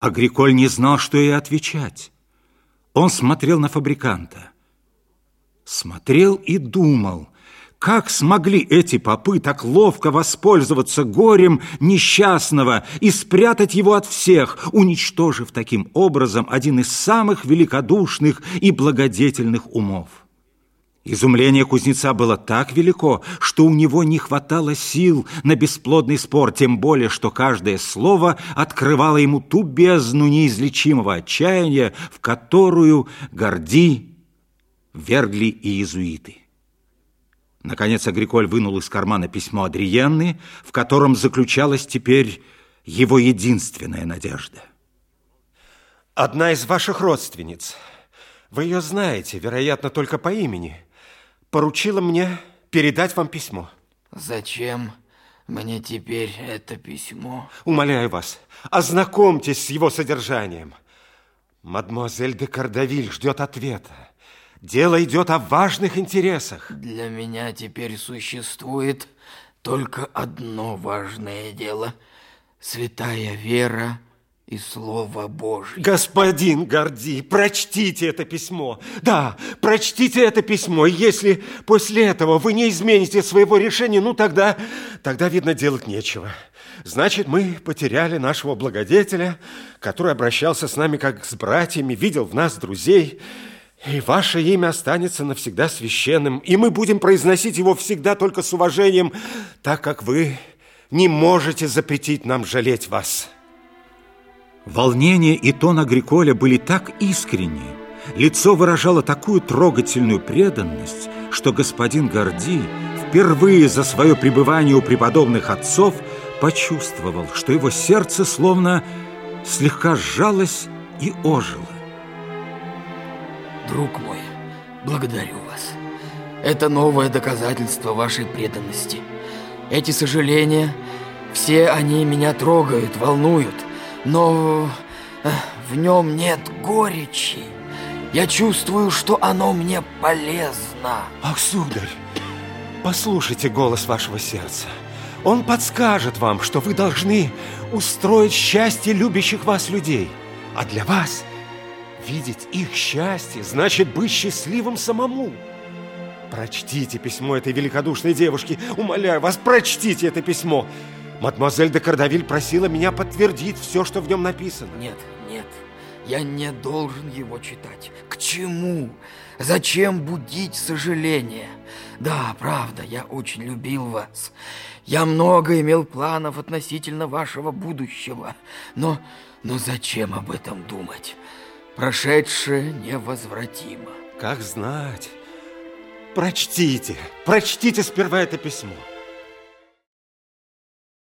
Агриколь не знал, что ей отвечать. Он смотрел на фабриканта. Смотрел и думал, как смогли эти попы так ловко воспользоваться горем несчастного и спрятать его от всех, уничтожив таким образом один из самых великодушных и благодетельных умов. Изумление кузнеца было так велико, что у него не хватало сил на бесплодный спор, тем более, что каждое слово открывало ему ту бездну неизлечимого отчаяния, в которую Горди вергли и иезуиты. Наконец Агриколь вынул из кармана письмо Адриенны, в котором заключалась теперь его единственная надежда. Одна из ваших родственниц, вы ее знаете, вероятно, только по имени – поручила мне передать вам письмо. Зачем мне теперь это письмо? Умоляю вас, ознакомьтесь с его содержанием. Мадемуазель де Кардавиль ждет ответа. Дело идет о важных интересах. Для меня теперь существует только одно важное дело. Святая вера и Слово Божье. Господин Горди, прочтите это письмо. Да, прочтите это письмо. И если после этого вы не измените своего решения, ну тогда, тогда, видно, делать нечего. Значит, мы потеряли нашего благодетеля, который обращался с нами как с братьями, видел в нас друзей. И ваше имя останется навсегда священным, и мы будем произносить его всегда только с уважением, так как вы не можете запретить нам жалеть вас». Волнение и тон Агриколя были так искренни, лицо выражало такую трогательную преданность, что господин Горди впервые за свое пребывание у преподобных отцов почувствовал, что его сердце словно слегка сжалось и ожило. Друг мой, благодарю вас. Это новое доказательство вашей преданности. Эти сожаления, все они меня трогают, волнуют но э, в нем нет горечи. Я чувствую, что оно мне полезно. Ах, сударь, послушайте голос вашего сердца. Он подскажет вам, что вы должны устроить счастье любящих вас людей. А для вас видеть их счастье значит быть счастливым самому. Прочтите письмо этой великодушной девушки. Умоляю вас, прочтите это письмо. Мадемуазель де Кардавиль просила меня подтвердить все, что в нем написано. Нет, нет, я не должен его читать. К чему? Зачем будить сожаление? Да, правда, я очень любил вас. Я много имел планов относительно вашего будущего. Но, но зачем об этом думать? Прошедшее невозвратимо. Как знать. Прочтите, прочтите сперва это письмо.